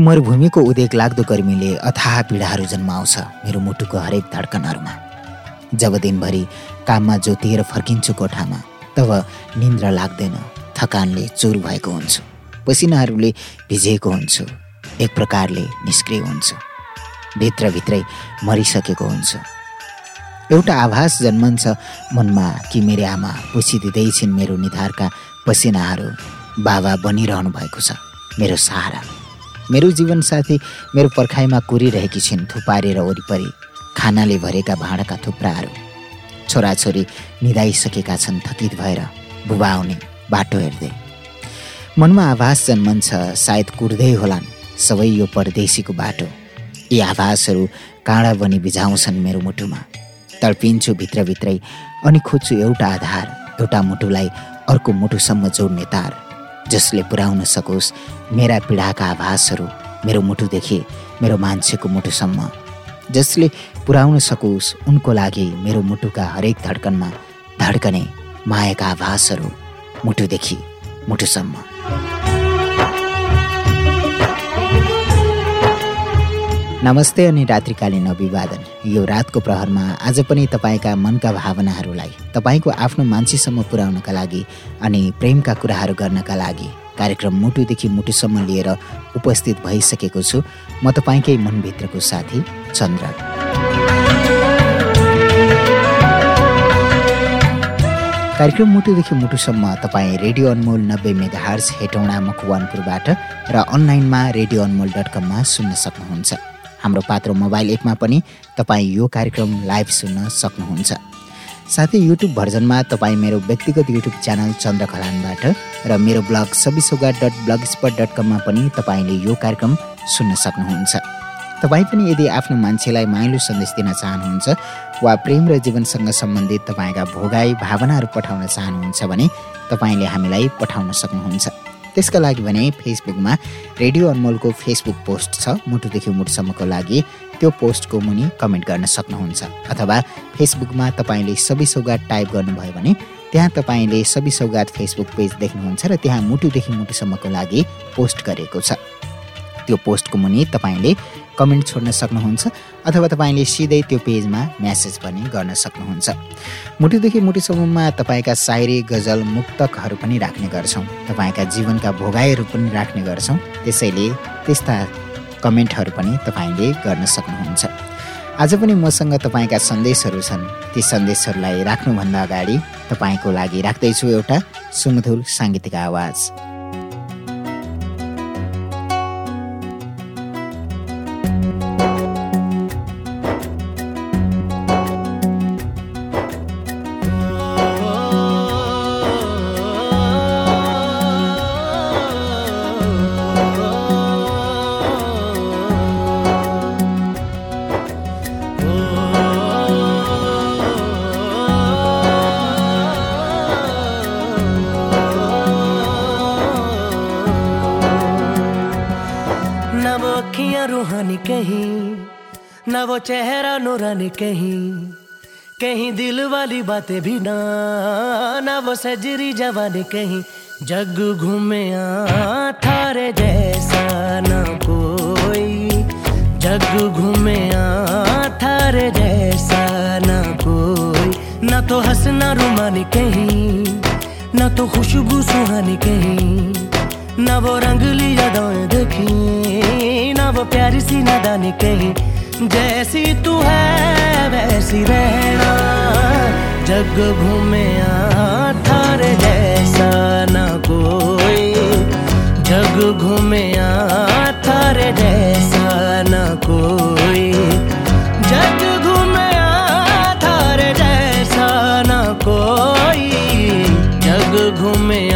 मरुभूमिको उदेक लाग्दो गर्मीले अथाह पीडाहरू जन्माउँछ मेरो मुटुको हरेक धड्कनहरूमा। जब दिनभरि काममा जोतिएर फर्किन्छु कोठामा तब निन्द्रा लाग्दैन थकानले चोर भएको हुन्छु पसिनाहरूले भिजेको हुन्छु एक प्रकारले निष्क्रिय हुन्छु भित्रभित्रै मरिसकेको हुन्छु। एउटा आभास जन्मन्छ मनमा कि मेरो आमा पुछिदिँदैछिन् मेरो निधारका पसिनाहरू बाबा बनिरहनु भएको छ मेरो सहारा। मेरो जीवनसाथी मेरो पर्खाइमा कुरिरहेकी छिन् थुपारेर वरिपरि खानाले भरेका भाँडाका थुप्राहरू। छोराछोरी निधाइसकेका छन् थकित भएर बुबा आउने बाटो हेर्दै। मनमा आभास जन्मन्छ सायद कुर्दै होलान् सबै यो परदेशीको बाटो। यी आभासहरू काँडा बनी बिझाउँछन् मेरो मुटुमा। तडपिन्छु भित्रभित्रै अनि खोज्छु एउटा आधार एउटा मुटुलाई अर्को मुटुसम्म जोड्ने तार। जसले पुर्याउन सकोस्। मेरा पीडाका आभासहरू मेरो मुटुदेखि मेरो मान्छेको मुटुसम्म। जसले पुर्याउन सकोस् उनको लागि मेरो मुटुका हरेक धड्कनमा धड्कने मायाका आभासहरू मुटुदेखि मुटुसम्म। नमस्ते अनि रात्रिकालीन अभिवादन। यो रातको प्रहरमा आज पनि तपाईँका मनका भावनाहरूलाई तपाईँको आफ्नो मान्छेसम्म पुर्याउनका लागि अनि प्रेमका कुराहरू गर्नका लागि कार्यक्रम मुटुदेखि मुटुसम्म लिएर उपस्थित भइसकेको छु। म तपाईँकै मनभित्रको साथी चन्द्र। कार्यक्रम मुटुदेखि मुटुसम्म तपाईँ रेडियो अनमोल नब्बे मेगा हार्स हेटौँडा मकवानपुरबाट र अनलाइनमा रेडियो अनमोल डट कममा सुन्न सक्नुहुन्छ। हाम्रो पात्रो मोबाइल एपमा पनि तपाईँ यो कार्यक्रम लाइभ सुन्न सक्नुहुन्छ। साथै युट्युब भर्जनमा तपाईँ मेरो व्यक्तिगत युट्युब च्यानल चन्द्र खलानबाट र मेरो ब्लग सबिसौगा डट ब्लग स्पट डट कममा पनि तपाईँले यो कार्यक्रम सुन्न सक्नुहुन्छ। तपाईँ पनि यदि आफ्नो मान्छेलाई माइलो सन्देश दिन चाहनुहुन्छ वा प्रेम र जीवनसँग सम्बन्धित तपाईँका भोगाई भावनाहरू पठाउन चाहनुहुन्छ भने तपाईँले हामीलाई पठाउन सक्नुहुन्छ। त्यसका लागि भने फेसबुकमा रेडियो अनमोलको फेसबुक पोस्ट छ मुटुदेखि मुटुसम्मको लागि त्यो पोस्टको मुनि कमेन्ट गर्न सक्नुहुन्छ। अथवा फेसबुकमा तपाईँले सबै सौगात टाइप गर्नुभयो भने त्यहाँ तपाईँले सबै सौगात फेसबुक पेज देख्नुहुन्छ र त्यहाँ मुटुदेखि मुटुसम्मको लागि पोस्ट गरेको छ। त्यो पोस्टको मुनि तपाईँले कमेन्ट छोड्न सक्नुहुन्छ अथवा तपाईँले सिधै त्यो पेजमा म्यासेज पनि गर्न सक्नुहुन्छ। मुटुदेखि मुटुसम्ममा तपाईँका सायरी गजल मुक्तकहरू पनि राख्ने गर्छौँ। तपाईँका जीवनका भोगाइहरू पनि राख्ने गर्छौँ। त्यसैले त्यस्ता कमेन्टहरू पनि तपाईँले गर्न सक्नुहुन्छ। आज पनि मसँग तपाईँका सन्देशहरू छन्। ती सन्देशहरूलाई राख्नुभन्दा अगाडि तपाईँको लागि राख्दैछु एउटा सुमधुर साङ्गीतिक आवाज। नूरानी कहीं कहीं दिल वाली बातें भी ना ना वो सजरी जवानी कहीं। जग घूमे थारे जैसा ना कोई, जग घूमे थारे जैसा ना कोई। ना तो हंसना रुमानी कहीं, ना तो खुशबू सुहानी कहीं। ना वो रंगली यादाएँ देखी, ना वो प्यारी सी नादानी कहीं। जैसी तू है, वैसी रहना। जग घूमे थारे जैसा ना कोई। जग घूमे थारे जैसा ना कोई। जग घूमे थारे जैसा ना कोई। जग घूमे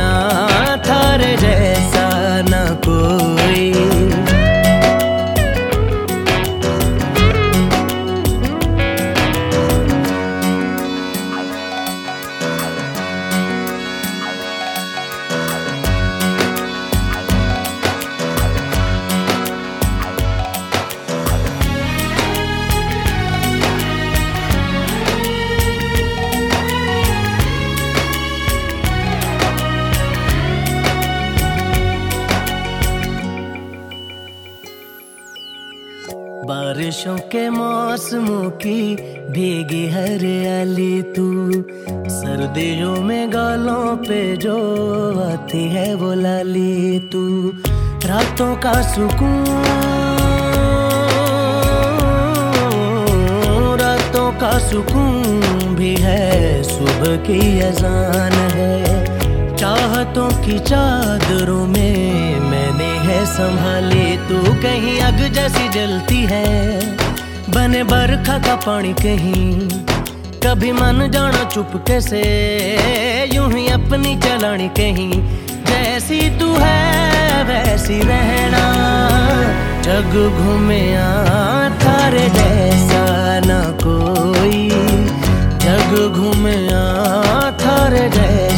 सर्दियों में गालों पे जो आती है वो लाली तू। रातों का सुकून, रातों का सुकून भी है। सुबह की अजान है। चाहतों की चादरों में मैंने है संभाली। तू कहीं अग जैसी जलती है। बने बरखा का पानी कहीं कभी मन जाना चुप कैसे? यूँ ही अपनी चलानी कहीं, जैसी तू है, वैसी रहना। जग घूमे थारे जैसा ना कोई। जग घूमे थारे जैसा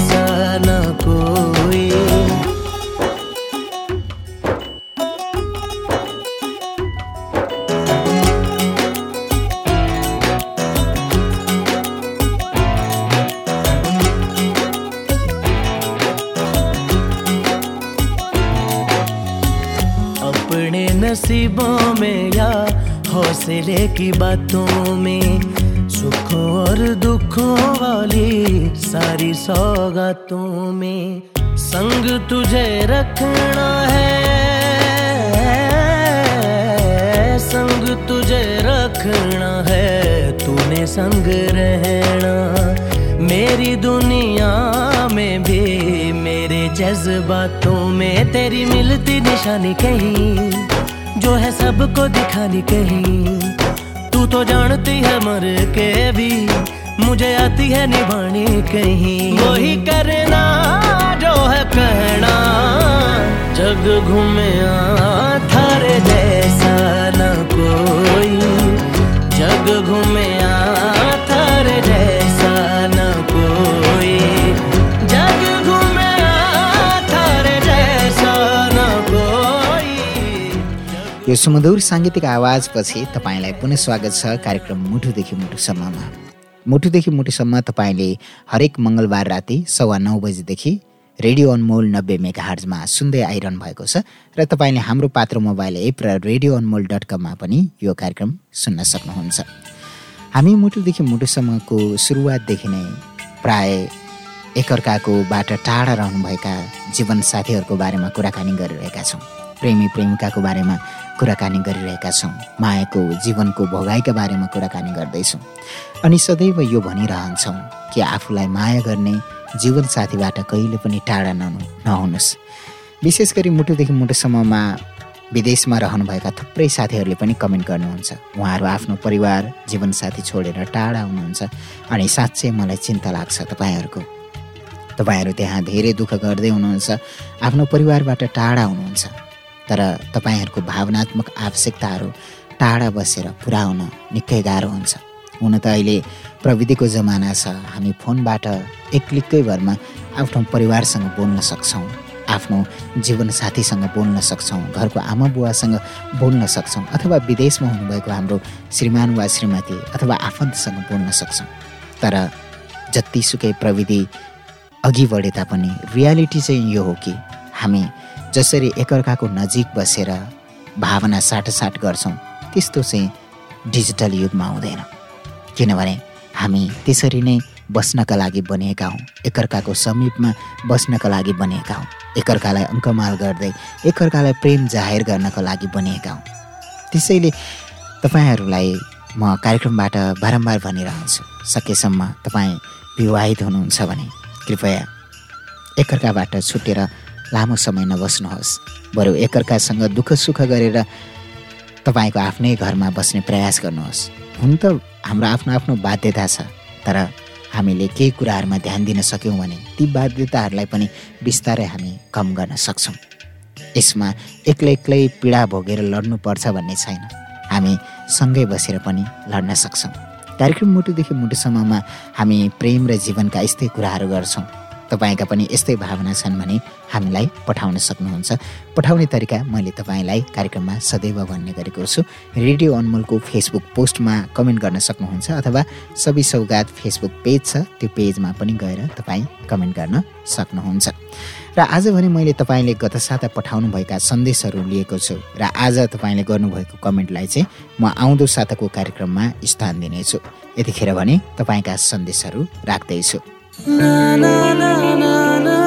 नसीबों में या हौसले की बातों में, सुखों और दुखों वाली सारी सौगातों में संग तुझे रखना है। संग तुझे रखना है, तूने संग रहना। मेरी दुनिया में भी मेरे जज्बातों में तेरी मिलती निशानी कहीं। जो है सबको दिखानी कहीं तू तो जानती है मर के भी, मुझे आती है निभानी कहीं वही करना जो है कहना जग घूमे थारे जैसा न कोई। जग घूमे थारे जैसा यो सुमधुर साङ्गीतिक आवाजपछि तपाईँलाई पुनः स्वागत छ कार्यक्रम मुठुदेखि मुठुसम्ममा मुठुदेखि मुठुसम्म तपाईँले हरेक मङ्गलबार राति सवा नौ बजीदेखि रेडियो अनमोल नब्बे मेगा हार्जमा सुन्दै आइरहनु भएको छ र तपाईँले हाम्रो पात्र मोबाइल एप र रेडियो अनमोल डट कममा पनि यो कार्यक्रम सुन्न सक्नुहुन्छ। हामी मुटुदेखि मुटुसम्मको सुरुवातदेखि नै प्राय एकअर्काकोबाट टाढा रहनुभएका जीवनसाथीहरूको बारेमा कुराकानी गरिरहेका छौँ। प्रेमी प्रेमिकाको बारेमा कुराकानी गरिरहेका छौँ। मायाको जीवनको भोगाइका बारेमा कुराकानी गर्दैछौँ। अनि सदैव यो भनिरहन्छौँ कि आफूलाई माया गर्ने जीवनसाथीबाट कहिले पनि टाढा नहुनु नहुनुहोस्। विशेष गरी मुटुदेखि मुटुसम्ममा विदेशमा रहनुभएका थुप्रै साथीहरूले पनि कमेन्ट गर्नुहुन्छ। उहाँहरू आफ्नो परिवार जीवनसाथी छोडेर टाढा हुनुहुन्छ अनि साँच्चै मलाई चिन्ता लाग्छ तपाईँहरूको। तपाईँहरू त्यहाँ धेरै दुःख गर्दै हुनुहुन्छ आफ्नो परिवारबाट टाढा हुनुहुन्छ। तर तपाईँहरूको भावनात्मक आवश्यकताहरू टाढा बसेर पुरा हुन निकै गाह्रो हुन्छ। हुन त अहिले प्रविधिको जमाना छ। हामी फोनबाट एक क्लिककै भरमा आफ्नो परिवारसँग बोल्न सक्छौँ आफ्नो जीवनसाथीसँग बोल्न सक्छौँ घरको आमा बुवासँग बोल्न सक्छौँ अथवा विदेशमा हुनुभएको हाम्रो श्रीमान वा श्रीमती अथवा आफन्तसँग बोल्न सक्छौँ। तर जतिसुकै प्रविधि अघि बढे तापनि रियालिटी चाहिँ यो हो कि हामी जसरी एकअर्काको नजिक बसेर भावना साटसाट गर्छौँ त्यस्तो चाहिँ डिजिटल युगमा हुँदैन। किनभने हामी त्यसरी नै बस्नका लागि बनिएका हौँ एकअर्काको समीपमा बस्नका लागि बनिएका हौँ। एकअर्कालाई अङ्कमाल गर्दै एकअर्कालाई प्रेम जाहेर गर्नको लागि बनिएका हौँ। त्यसैले तपाईँहरूलाई म कार्यक्रमबाट बारम्बार भनिरहन्छु। सकेसम्म तपाईँ विवाहित हुनुहुन्छ भने कृपया एकअर्काबाट छुटेर लामो समय नबस्नुहोस्। बरु एकअर्कासँग दुःख सुख गरेर तपाईँको आफ्नै घरमा बस्ने प्रयास गर्नुहोस्। हुन त हाम्रो आफ्नो आफ्नो बाध्यता छ तर हामीले केही कुराहरूमा ध्यान दिन सक्यौँ भने ती बाध्यताहरूलाई पनि बिस्तारै हामी कम गर्न सक्छौँ। यसमा एक्लै एक्लै पीडा भोगेर लड्नुपर्छ भन्ने छैन। हामी सँगै बसेर पनि लड्न सक्छौँ। कार्यक्रम मुटुदेखि मुटुसम्ममा हामी प्रेम र जीवनका यस्तै कुराहरू गर्छौँ। तपाईँका पनि यस्तै भावना छन् भने हामीलाई पठाउन सक्नुहुन्छ। पठाउने तरिका मैले तपाईँलाई कार्यक्रममा सदैव भन्ने गरेको छु। रेडियो अनमोलको फेसबुक पोस्टमा कमेन्ट गर्न सक्नुहुन्छ अथवा सबै सौगात फेसबुक पेज छ त्यो पेजमा पनि गएर तपाईँ कमेन्ट गर्न सक्नुहुन्छ। र आज भने मैले तपाईँले गत साता पठाउनुभएका सन्देशहरू लिएको छु र आज तपाईँले गर्नुभएको कमेन्टलाई चाहिँ म आउँदो साताको कार्यक्रममा स्थान दिनेछु। यतिखेर भने तपाईँका सन्देशहरू राख्दैछु। Na na na na na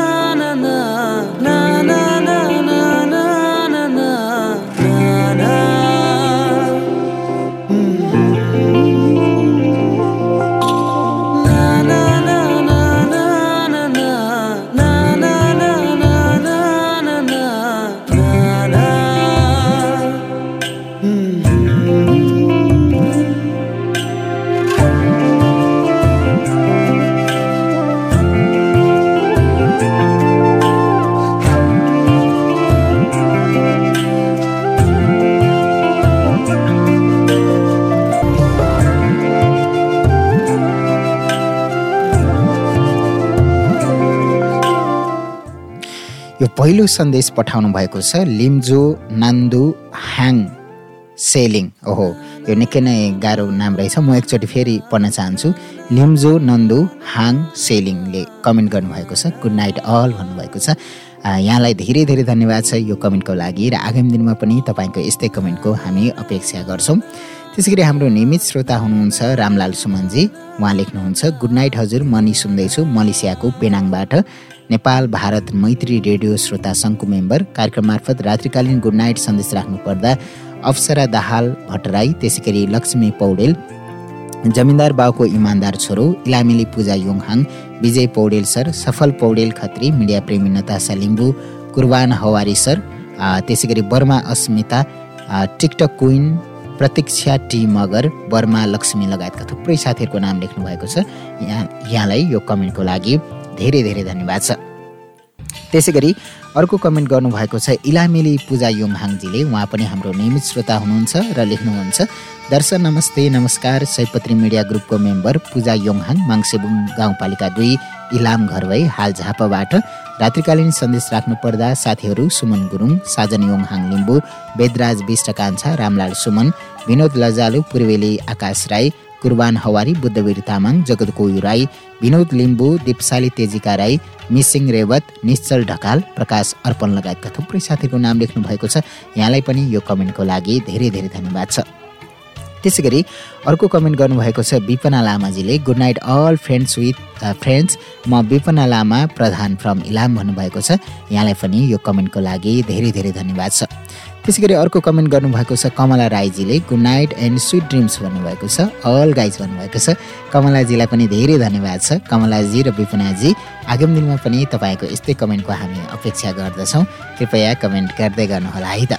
पहिलो सन्देश पठाउनु भएको छ लिम्जो नान्दु ह्याङ सेलिङ। ओहो यो निकै नै गाह्रो नाम रहेछ। म एकचोटि फेरि पढ्न चाहन्छु। लिम्जो नन्दु हाङ सेलिङले कमेन्ट गर्नुभएको छ। गुड नाइट अल भन्नुभएको छ। यहाँलाई धेरै धेरै धन्यवाद छ यो कमेन्टको लागि र आगामी दिनमा पनि तपाईँको यस्तै कमेन्टको हामी अपेक्षा गर्छौँ। त्यसै गरी हाम्रो नियमित श्रोता हुनुहुन्छ रामलाल सुमनजी। उहाँ लेख्नुहुन्छ गुड नाइट हजुर मनी सुन्दैछु मलेसियाको पेनाङबाट। नेपाल भारत मैत्री रेडियो श्रोता सङ्घको मेम्बर। कार्यक्रम मार्फत रात्रिकालीन गुड नाइट सन्देश राख्नुपर्दा अप्सरा दाहाल भट्टराई त्यसै गरी लक्ष्मी पौडेल जमिनदार बाउको इमान्दार छोरो इलामिली पूजा योङहाङ विजय पौडेल सर सफल पौडेल खत्री मिडिया प्रेमी नतासा लिम्बू कुर्बान हवारी सर त्यसै गरी Barma Asmita TikTok queen Pratiksha T Magar Barma Lakshmi लगायतका थुप्रै साथीहरूको नाम लेख्नु भएको छ। यहाँ यहाँलाई यो कमेन्टको लागि धेरै धेरै धन्यवाद छ। त्यसै गरी अर्को कमेन्ट गर्नुभएको छ इलामेली पूजा योङहाङजीले उहाँ पनि हाम्रो नियमित श्रोता हुनुहुन्छ र लेख्नुहुन्छ दर्शन नमस्ते नमस्कार सयपत्री मिडिया ग्रुपको मेम्बर पूजा योङहाङ माङसेबुङ गाउँपालिका दुई इलाम घर भई हाल झापाबाट रात्रिकालीन सन्देश राख्नु पर्दा साथीहरू सुमन गुरुङ साजन योङहाङ लिम्बू वेदराज विष्ट कान्छा रामलाल सुमन विनोद लजालु पूर्वेली आकाश राई कुर्बान हवारी बुद्धवीर तामाङ जगत कोयु राई विनोद लिम्बू दिपशाली तेजिका राई मिसिङ रेवत निश्चल ढकाल प्रकाश अर्पण लगायतका थुप्रै साथीहरूको नाम लेख्नु भएको छ। यहाँलाई पनि यो कमेन्टको लागि धेरै धेरै धन्यवाद छ। त्यसै गरी अर्को कमेन्ट गर्नुभएको छ Bipana लामाजीले good night all friends with friends म विपना लामा प्रधान फ्रम इलाम भन्नुभएको छ। यहाँलाई पनि यो कमेन्टको लागि धेरै धेरै धन्यवाद छ। त्यसै गरी अर्को कमेन्ट गर्नुभएको छ Kamala राईजीले good night and sweet dreams भन्नुभएको छ अल गाइज भन्नुभएको छ। कमलाजीलाई पनि धेरै धन्यवाद छ। कमलाजी र विपनाजी आगामी दिनमा पनि तपाईँको यस्तै कमेन्टको हामी अपेक्षा गर्दछौँ। कृपया कमेन्ट गर्दै गर्नुहोला है त।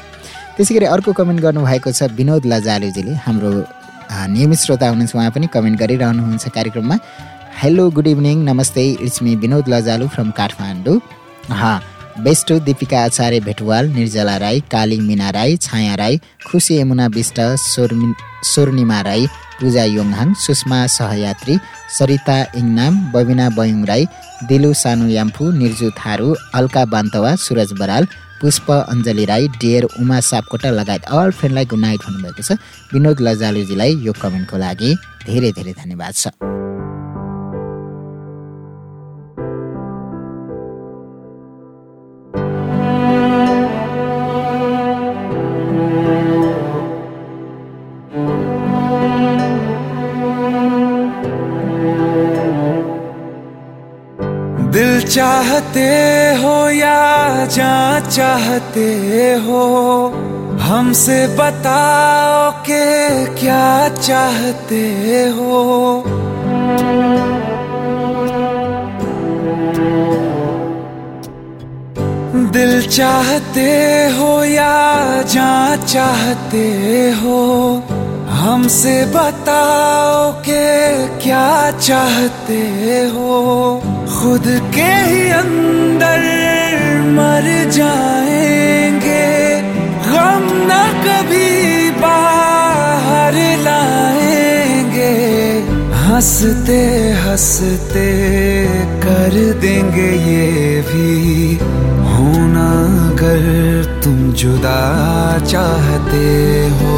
त्यसै गरी अर्को कमेन्ट गर्नुभएको छ विनोद लजालुजीले हाम्रो नियमित श्रोता हुनुहुन्छ उहाँ पनि कमेन्ट गरिरहनुहुन्छ कार्यक्रममा। Hello good evening namaste it's me Binod Lajalu from Kathmandu हा बेस्ट दिपिका आचार्य भेटवाल निर्जला राई काली मिना राई छाया राई खुसी यमुना विष्ट स्वर्णिमा राई पूजा योङहाङ सुषमा सहयात्री सरिता इङनाम बबिना बयुङ राई दिलु सानु याम्फू निर्जु थारू अल्का बान्तवा सुरज बराल पुष्प अञ्जली राई डेयर उमा सापकोटा लगायत अल फ्रेन्डलाई गुड नाइट भन्नुभएको छ। विनोद लजालुजीलाई यो कमेन्टको लागि धेरै धेरै धन्यवाद छ। चाहते हो या जा चाहते हो, हमसे बताओ के क्या चाहते हो। दिल चाहते हो या जा चाहते हो, हमसे बताओ के क्या चाहते हो। खुद के ही अंदर मर जाएँगे। हम न कभी बाहर लाएँगे। हँसते हँसते कर देंगे ये भी। होना अगर तुम जुदा चाहते हो।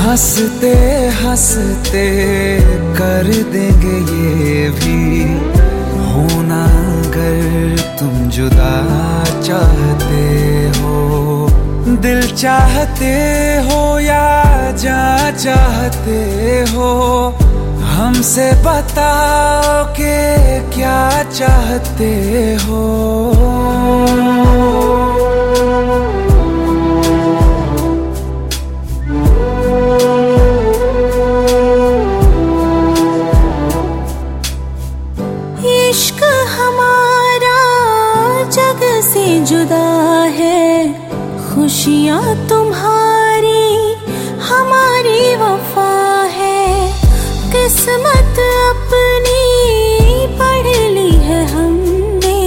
हँसते हँसते कर देंगे ये भी। होना, अगर तुम जुदा चाहते हो। दिल चाहते हो या जा चाहते हो, हमसे बताओ के क्या चाहते हो। जुदा है, खुशियाँ तुम्हारी, हमारी वफा है। किस्मत अपनी पढ़ ली है हमने,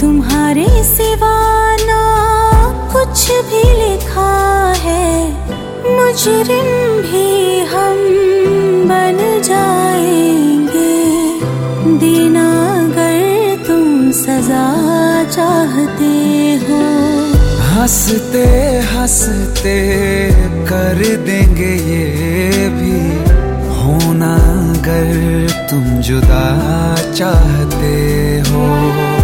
तुम्हारे सिवाना कुछ भी लिखा है। मुजरिम चाहते हो। हँसते हँसते कर देंगे ये भी। होना अगर तुम जुदा चाहते हो।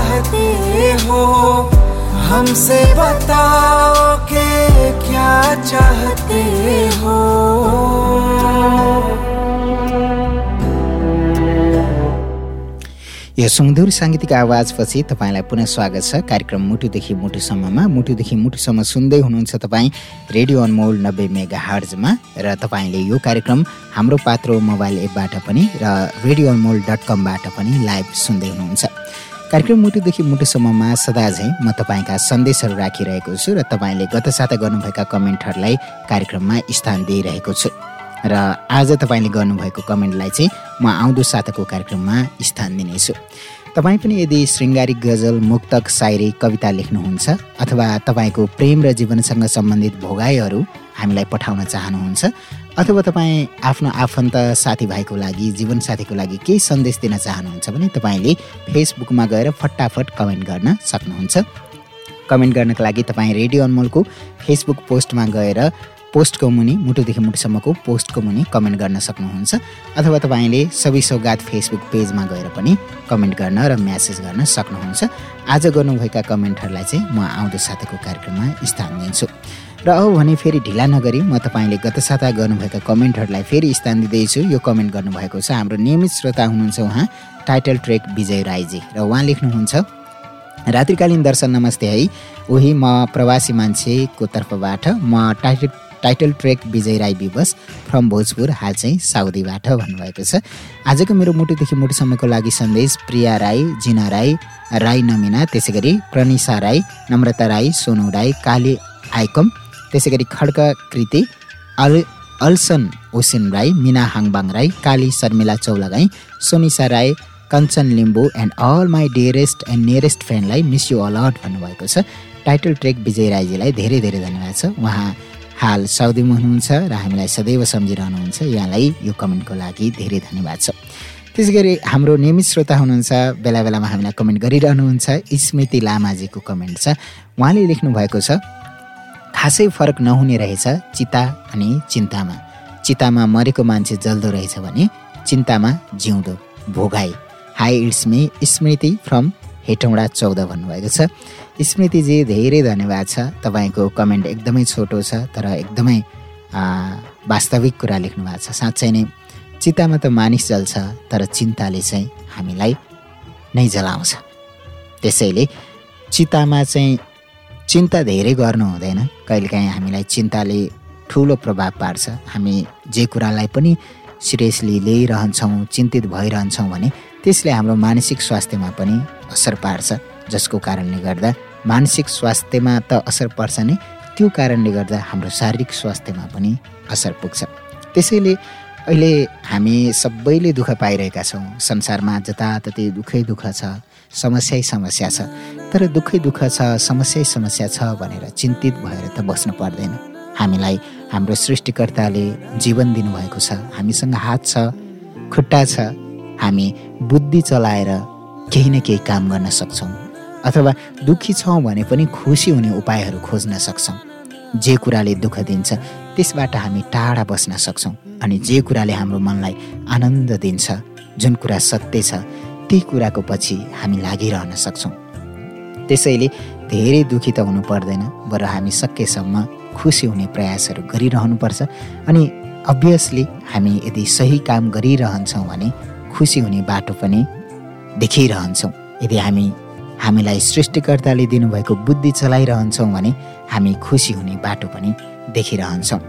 चाहते हो हमसे बताओ के क्या चाहते हो। यो सुमधुर साङ्गीतिक आवाजपछि तपाईँलाई पुनः स्वागत छ। कार्यक्रम मुटुदेखि मुटुसम्ममा मुटुदेखि मुटुसम्म सुन्दै हुनुहुन्छ तपाईँ रेडियो अनमोल नब्बे मेगा हार्जमा र तपाईँले यो कार्यक्रम हाम्रो पात्रो मोबाइल एपबाट पनि र रेडियो अनमोल डट कमबाट पनि लाइभ सुन्दै हुनुहुन्छ। कार्यक्रम मुटुदेखि मुटुसम्ममा सदा झैँ म तपाईँका सन्देशहरू राखिरहेको छु र तपाईँले गत साता गर्नुभएका कमेन्टहरूलाई कार्यक्रममा स्थान दिइरहेको छु। र आज तपाईँले गर्नुभएको कमेन्टलाई चाहिँ म आउँदो साताको कार्यक्रममा स्थान दिनेछु। तपाईँ पनि यदि शृङ्गारिक गजल मुक्तक सायरी कविता लेख्नुहुन्छ अथवा तपाईँको प्रेम र जीवनसँग सम्बन्धित भोगाईहरू हामीलाई पठाउन चाहनुहुन्छ अथवा तपाईँ आफ्नो आफन्त साथीभाइको लागि जीवनसाथीको लागि केही सन्देश दिन चाहनुहुन्छ भने तपाईँले फेसबुकमा गएर फटाफट कमेन्ट गर्न सक्नुहुन्छ। कमेन्ट गर्नको लागि तपाईँ रेडियो अनमोलको फेसबुक पोस्टमा गएर पोस्टको मुनि मुटुदेखि मुटुसम्मको पोस्टको मुनि कमेन्ट गर्न सक्नुहुन्छ। अथवा तपाईँले सबै सौगात फेसबुक पेजमा गएर पनि कमेन्ट गर्न र म्यासेज गर्न सक्नुहुन्छ। आज गर्नुभएका कमेन्टहरूलाई चाहिँ म आउँदो साताको कार्यक्रममा स्थान दिन्छु। र अब भने फेरि ढिला नगरी म तपाईँले गत साता गर्नुभएका कमेन्टहरूलाई फेरि स्थान दिँदैछु। यो कमेन्ट गर्नुभएको छ हाम्रो नियमित श्रोता हुनुहुन्छ उहाँ टाइटल ट्रेक विजय राईजी। र उहाँ लेख्नुहुन्छ रात्रिकालीन दर्शन नमस्ते है। उही म प्रवासी मान्छेको तर्फबाट म title title track Bijay Rai Bibash from Bhojpur हाल चाहिँ साउदीबाट भन्नुभएको छ। आजको मेरो मुटुदेखि मुटुसम्मको लागि सन्देश प्रिया राई जिना राई राई नमिना त्यसै गरी प्रनिसा राई नम्रता राई सोनु राई काली आइकम त्यसै गरी खड्का कृति अल अल्सन ocean Rai Mina Hangbang Rai Kali Sharmila Chaulagai Sonisa Rai Kanchan Limbu and all my dearest and nearest फ्रेन्डलाई miss you a lot भन्नुभएको छ। टाइटल ट्रेक विजय राईजीलाई धेरै धेरै धन्यवाद छ। उहाँ हाल साउदीमा हुनुहुन्छ र हामीलाई सदैव सम्झिरहनुहुन्छ। यहाँलाई यो कमेन्टको लागि धेरै धन्यवाद छ। त्यसै गरी हाम्रो नियमित श्रोता हुनुहुन्छ। बेला बेलामा हामीलाई कमेन्ट गरिरहनुहुन्छ। स्मृति लामाजीको कमेन्ट छ। उहाँले लेख्नु भएको छ खासै फरक नहुने रहेछ चिता अनि चिन्तामा। चितामा मरेको मान्छे जल्दो रहेछ भने चिन्तामा जिउँदो भोगाई। Hi it's me Smriti from Hetauda चौध भन्नुभएको छ। स्मृतिजी धेरै धन्यवाद छ। तपाईँको कमेन्ट एकदमै छोटो छ तर एकदमै वास्तविक कुरा लेख्नु भएको छ। साँच्चै नै चितामा त मानिस जल्छ तर चिन्ताले चाहिँ हामीलाई नै जलाउँछ। त्यसैले चितामा चाहिँ चिन्ता धेरै गर्नु हुँदैन। कहिलेकाहीँ हामीलाई चिन्ताले ठुलो प्रभाव पार्छ। हामी जे कुरालाई पनि सिरियसली लिइरहन्छौँ चिन्तित भइरहन्छौँ भने त्यसले हाम्रो मानसिक स्वास्थ्यमा पनि असर पार्छ। जसको कारणले गर्दा मानसिक स्वास्थ्यमा त असर पर्छ नै त्यो कारणले गर्दा हाम्रो शारीरिक स्वास्थ्यमा पनि असर पुग्छ। त्यसैले अहिले हामी सबैले दुःख पाइरहेका छौँ। संसारमा जताततै दुःखै दुःख छ। समस्यै समस्या छ तर दुःखै दुःख छ समस्यै समस्या छ भनेर चिन्तित भएर त बस्नु पर्दैन। हामीलाई हाम्रो सृष्टिकर्ताले जीवन दिनुभएको छ हामीसँग हात छ खुट्टा छ हामी बुद्धि चलाएर केही न केही काम गर्न सक्छौँ अथवा दुःखी छौँ भने पनि खुसी हुने उपायहरू खोज्न सक्छौँ। जे कुराले दुःख दिन्छ त्यसबाट हामी टाढा बस्न सक्छौँ अनि जे कुराले हाम्रो मनलाई आनन्द दिन्छ जुन कुरा सत्य छ ती कुराको पछि हामी लागिरहन सक्छौँ। त्यसैले धेरै दुःखी त हुनु पर्दैन बरु हामी सकेसम्म खुसी हुने प्रयासहरू गरिरहनुपर्छ अनि अभियसली हामी यदि सही काम गरिरहन्छौँ भने खुसी हुने बाटो पनि देखिरहन्छौँ। यदि हामी हामीलाई सृष्टिकर्ताले दिनुभएको बुद्धि चलाइरहन्छौँ भने हामी खुसी हुने बाटो पनि देखिरहन्छौँ।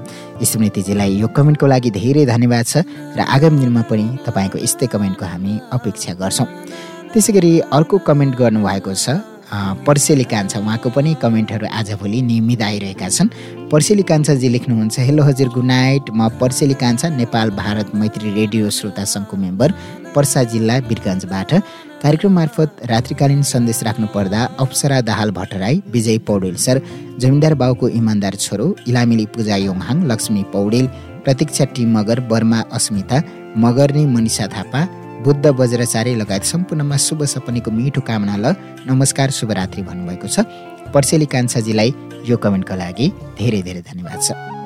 स्मृतिजीलाई यो कमेन्टको लागि धेरै धन्यवाद छ र आगामी दिनमा पनि तपाईँको यस्तै कमेन्टको हामी अपेक्षा गर्छौँ। त्यसै गरी अर्को कमेन्ट गर्नुभएको छ पर्सेली कान्छा। उहाँको पनि कमेन्टहरू आजभोलि नियमित आइरहेका छन्। पर्सेली कान्छाजी लेख्नुहुन्छ हेलो हजुर गुड नाइट। म पर्सेली कान्छा नेपाल भारत मैत्री रेडियो श्रोता सङ्घको मेम्बर पर्सा जिल्ला वीरगन्जबाट कार्यक्रम मार्फत रात्रिकालीन सन्देश राख्नु पर्दा अप्सरा दाहाल भट्टराई विजय पौडेल सर जमिनदार बाउको इमान्दार छोरो इलामिली पूजा योङहाङ लक्ष्मी पौडेल प्रतीक्षा टी मगर बर्मा अस्मिता मगर्नी मनिषा थापा बुद्ध वज्राचार्य लगायत सम्पूर्णमा शुभ सपनीको मिठो कामना ल नमस्कार शुभरात्रि भन्नुभएको छ। पर्सेली कान्छाजीलाई यो कमेन्टको लागि धेरै धेरै धन्यवाद छ।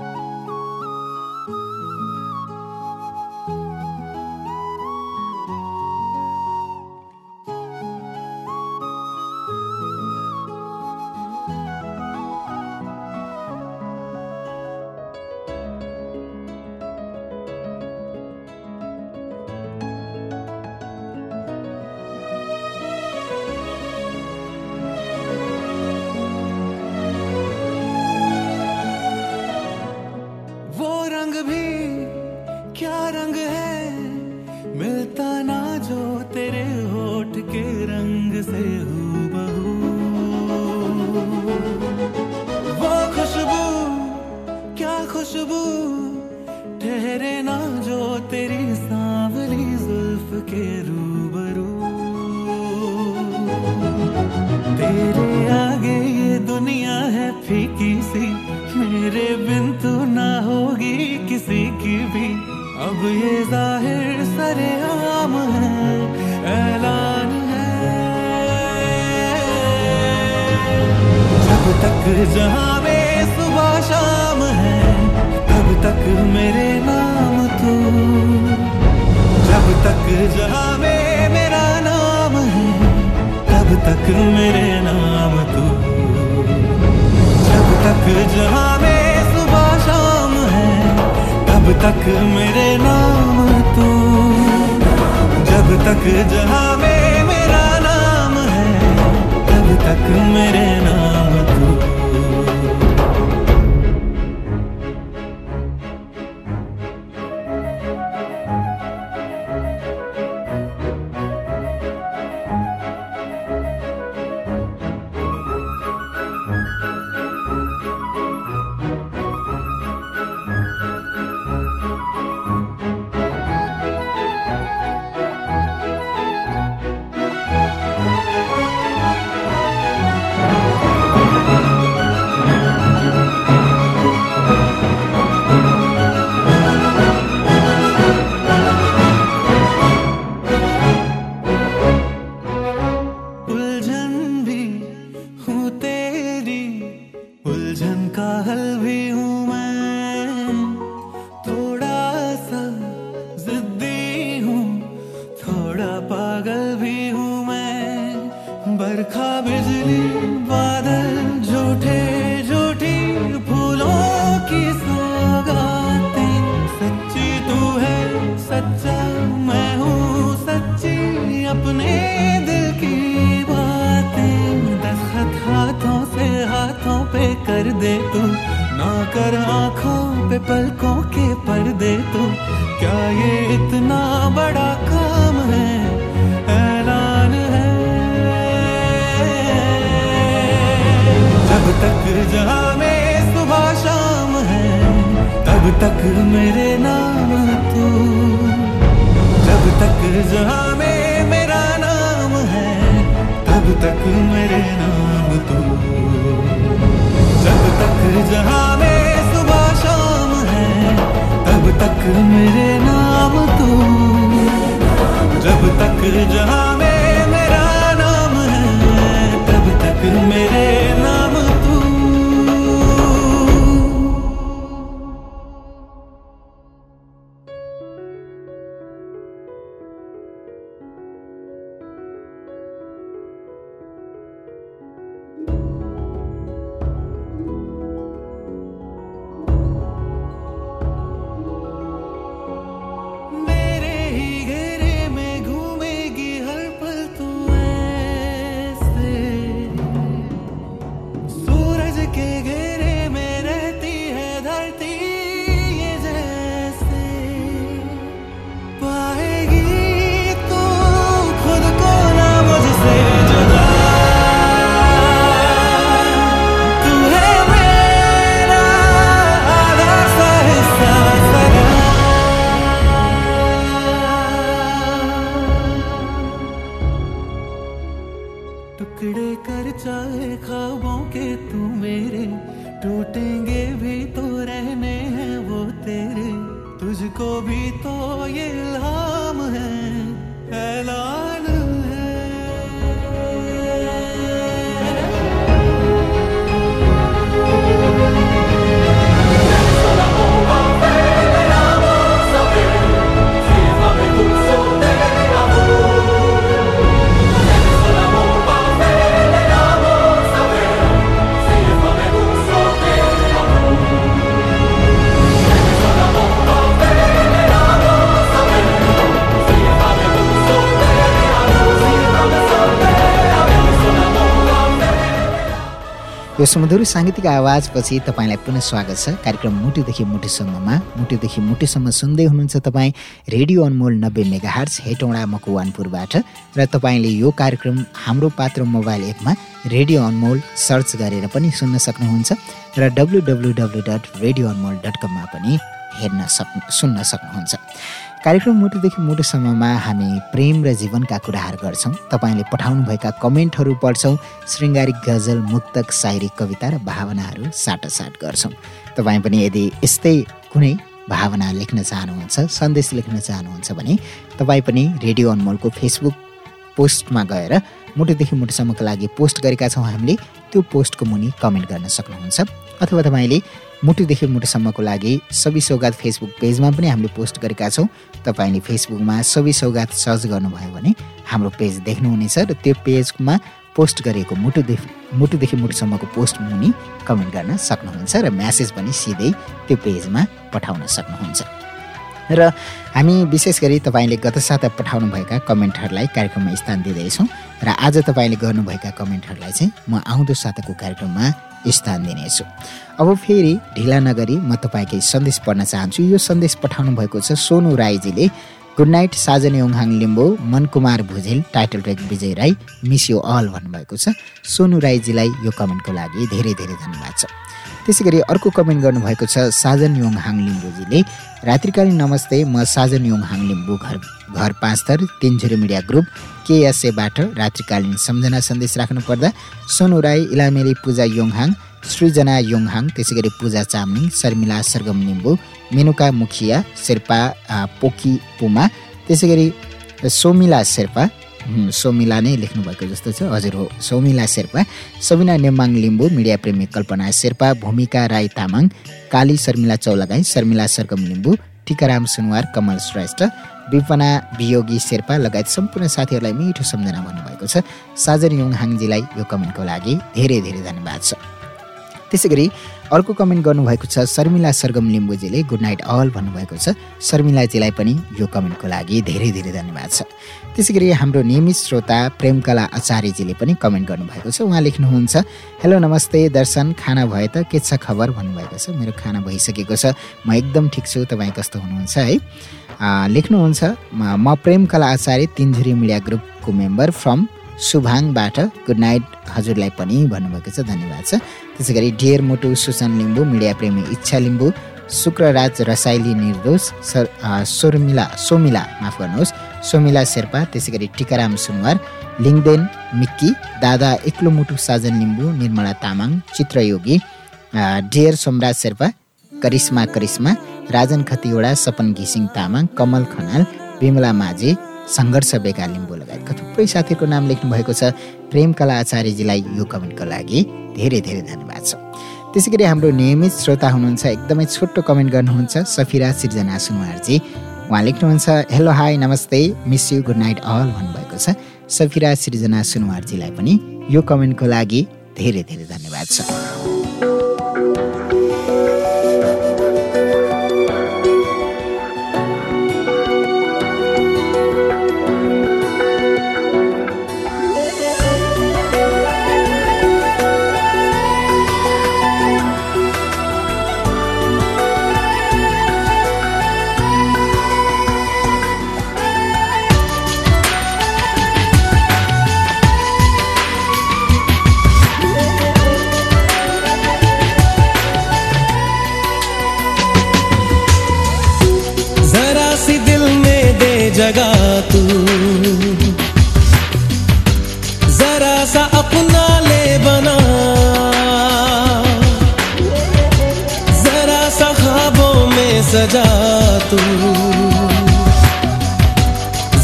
तक मेरे नाम तू। जब तक जहाँ में सुबह शाम है, तब तक मेरे नाम तू। जब तक जहाँ में मेरा नाम है, तब तक मेरे चाहल भी यो सुमधुर साङ्गीतिक आवाजपछि तपाईँलाई पुनः स्वागत छ। कार्यक्रम मुटुदेखि मुटुसम्ममा। मुटुदेखि मुटुसम्म सुन्दै हुनुहुन्छ तपाईँ रेडियो अनमोल नब्बे मेगा हर्च हेटौँडा मकुवानपुरबाट। र तपाईँले यो कार्यक्रम हाम्रो पात्र मोबाइल एपमा रेडियो अनमोल सर्च गरेर पनि सुन्न सक्नुहुन्छ र W W W dot radio Anmol dot कममा पनि हेर्न सक्नु सुन्न सक्नुहुन्छ। कार्यक्रम मुटुदेखि मुटुसम्ममा हामी प्रेम र जीवनका कुराहरू गर्छौँ। तपाईँले पठाउनुभएका कमेन्टहरू पढ्छौँ। शृङ्गारिक गजल मुक्तक सायरी कविता र भावनाहरू साटासाट गर्छौँ। तपाईँ पनि यदि यस्तै कुनै भावना लेख्न चाहनुहुन्छ सन्देश लेख्न चाहनुहुन्छ भने तपाईँ पनि रेडियो अनमोलको फेसबुक पोस्टमा गएर मुटुदेखि मुटुसम्मको लागि पोस्ट गरेका छौँ हामीले। त्यो पोस्टको मुनि कमेन्ट गर्न सक्नुहुन्छ। अथवा तपाईँले मुटुदेखि मुटुसम्मको लागि सबै सौगात फेसबुक पेजमा पनि हामीले पोस्ट गरेका छौँ। तपाईँले फेसबुकमा सबै सौगात सर्च गर्नुभयो भने हाम्रो पेज देख्नुहुनेछ र त्यो पेजमा पोस्ट गरेको मुटुदेखि मुटुदेखि मुटुसम्मको पोस्ट मुनि कमेन्ट गर्न सक्नुहुन्छ र म्यासेज पनि सिधै त्यो पेजमा पठाउन सक्नुहुन्छ। र हामी विशेष गरी तपाईँले गत साता पठाउनुभएका कमेन्टहरूलाई कार्यक्रममा स्थान दिँदैछौँ र आज तपाईँले गर्नुभएका कमेन्टहरूलाई चाहिँ म आउँदो साताको कार्यक्रममा स्थान दिनेछु। अब फेरि ढिला नगरी म तपाईँकै सन्देश पढ्न चाहन्छु। यो सन्देश पठाउनु भएको छ Sonu राईजीले। Good night Sajan Yonghang Limbu Mankumar Bhujel title track Bijay Rai miss you all भन्नुभएको छ। सोनु राईजीलाई यो कमेन्टको लागि धेरै धेरै धन्यवाद छ। त्यसै गरी अर्को कमेन्ट गर्नुभएको छ साजन योङ हाङ लिम्बूजीले रात्रिकालीन नमस्ते म साजन योङ हाङ लिम्बू घर घर पाँच थर तिनझुरी मिडिया ग्रुप केएसएबाट रात्रिकालीन सम्झना सन्देश राख्नु पर्दा सोनु राई इलामेली पूजा योङहाङ सृजना योङहाङ त्यसै गरी पूजा चामलिङ शर्मिला सरगम लिम्बू मेनुका मुखिया शेर्पा पोकी पुमा त्यसै गरी सोमिला शेर्पा सोमिला नै लेख्नुभएको जस्तो छ। हजुर हो सौमिला शेर्पा। सबिना नेमाङ लिम्बू मिडिया प्रेमी कल्पना शेर्पा भूमिका राई तामाङ काली शर्मिला चौलागाई शर्मिला सरगम लिम्बू टिकाराम सुनवार कमल श्रेष्ठ विपना वियोगी शेर्पा लगायत सम्पूर्ण साथीहरूलाई मिठो सम्झना भन्नुभएको छ। साजन योङहाङजीलाई यो कमेन्टको लागि धेरै धेरै धन्यवाद छ। त्यसै गरी अर्को कमेन्ट गर्नुभएको छ शर्मिला सरगम लिम्बूजीले गुड नाइट अल भन्नुभएको छ। शर्मिलाजीलाई पनि यो कमेन्टको लागि धेरै धेरै धन्यवाद छ। त्यसै गरी हाम्रो नियमित श्रोता प्रेमकला आचार्यजीले पनि कमेन्ट गर्नुभएको छ। उहाँ लेख्नुहुन्छ हेलो नमस्ते दर्शन खाना भए त के छ खबर? भन्नुभएको छ। मेरो खाना भइसकेको छ। म एकदम ठिक छु। तपाईँ कस्तो हुनुहुन्छ है? लेख्नुहुन्छ म प्रेमकला आचार्य तिनझुरी मिडिया ग्रुपको मेम्बर फ्रम सुभाङबाट गुड नाइट हजुरलाई पनि भन्नुभएको छ। धन्यवाद छ। त्यसै गरी dear Motu Susan Limbu media प्रेमी इच्छा लिम्बू शुक्रराज रसाइली निर्दोष सर सोर्मिला सोमिला माफ गर्नुहोस् सोमिला शेर्पा त्यसै गरी टिकाराम सुनवार लिङदेन मिक्की दादा एक्लो मुटु साजन लिम्बू निर्मला तामाङ चित्रयोगी डियर सोमराज शेर्पा करिश्मा करिश्मा राजन खतिवडा सपन घिसिङ तामाङ कमल खनाल विमला माझी सङ्घर्ष बेगा लिम्बू लगायतका थुप्रै साथीहरूको नाम लेख्नु भएको छ। प्रेमकला आचार्यजीलाई यो कमेन्टको लागि धेरै धेरै धन्यवाद छ। त्यसै गरी हाम्रो नियमित श्रोता हुनुहुन्छ एकदमै छोटो कमेन्ट गर्नुहुन्छ सफिरा सिर्जना सुनवारजी। उहाँ लेख्नुहुन्छ हेलो हाई नमस्ते miss you good night all भन्नुभएको छ। सफिरा सृजना सुनवारजीलाई पनि यो कमेन्टको लागि धेरै धेरै धन्यवाद छ। सजा तू।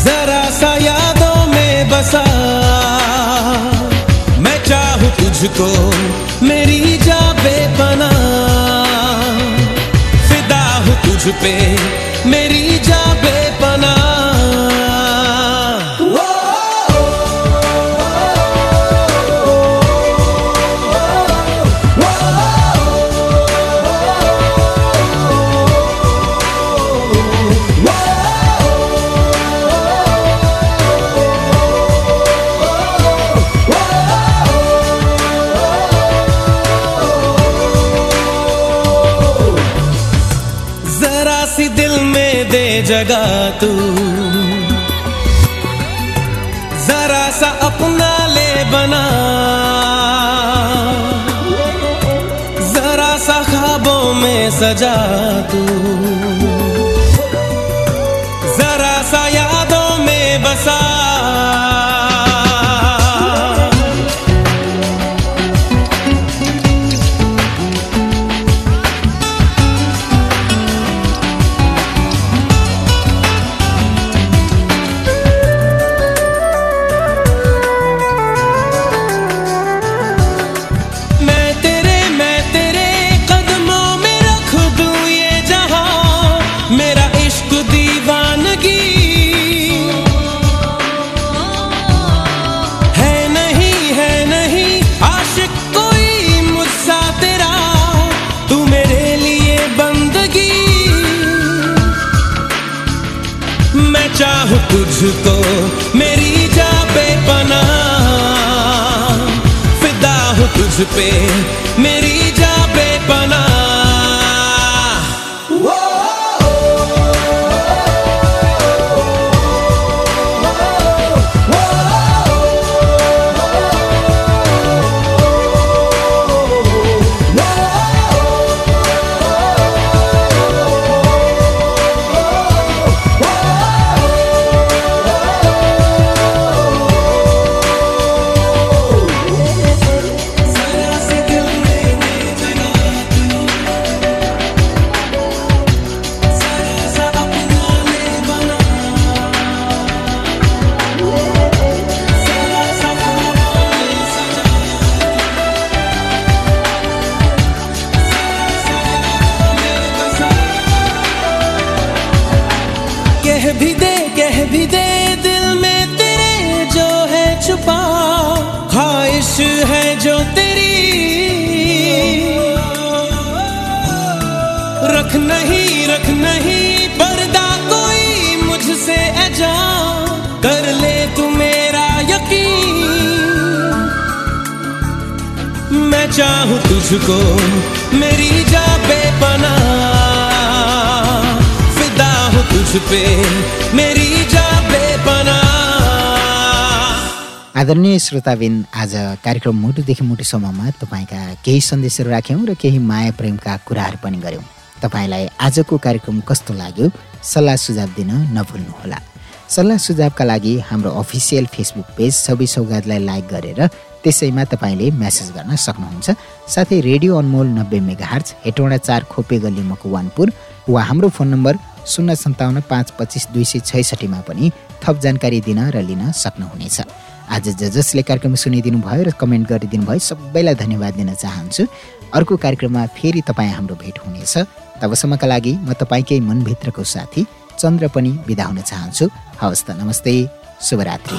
जरा सा यादों में बसा। मैं चाहू तुझको मेरी जा बेपना फिदा हूँ तुझ पे सजा तू। तुझको मेरी जा बेपना फिदा हूँ तुझ पे मेरी जा बेपना आदरणीय श्रोताबिन आज कार्यक्रम मुटुदेखि मुटुसम्ममा तपाईँका केही सन्देशहरू राख्यौँ र केही माया प्रेमका कुराहरू पनि गऱ्यौँ। तपाईँलाई आजको कार्यक्रम कस्तो लाग्यो सल्लाह सुझाव दिन नभुल्नुहोला। सल्लाह सुझावका लागि हाम्रो अफिसियल फेसबुक पेज सबै सौगातलाई लाइक गरेर त्यसैमा तपाईँले म्यासेज गर्न सक्नुहुन्छ। साथै रेडियो अनमोल नब्बे मेगा हर्च हेटौँडा चार खोपे गल्ली मकवानपुर वा हाम्रो फोन नम्बर शून्य सन्ताउन्न पाँच पच्चिस दुई सय छैसठीमा पनि थप जानकारी दिन र लिन सक्नुहुनेछ। आज ज जसले कार्यक्रम सुनिदिनु भयो र कमेन्ट गरिदिनु भयो सबैलाई धन्यवाद दिन चाहन्छु। अर्को कार्यक्रममा फेरि तपाईँ हाम्रो भेट हुनेछ। तबसम्मका लागि म तपाईँकै मनभित्रको साथी चन्द्र पनि बिदा हुन चाहन्छु। हवस् त नमस्ते शुभरात्रि!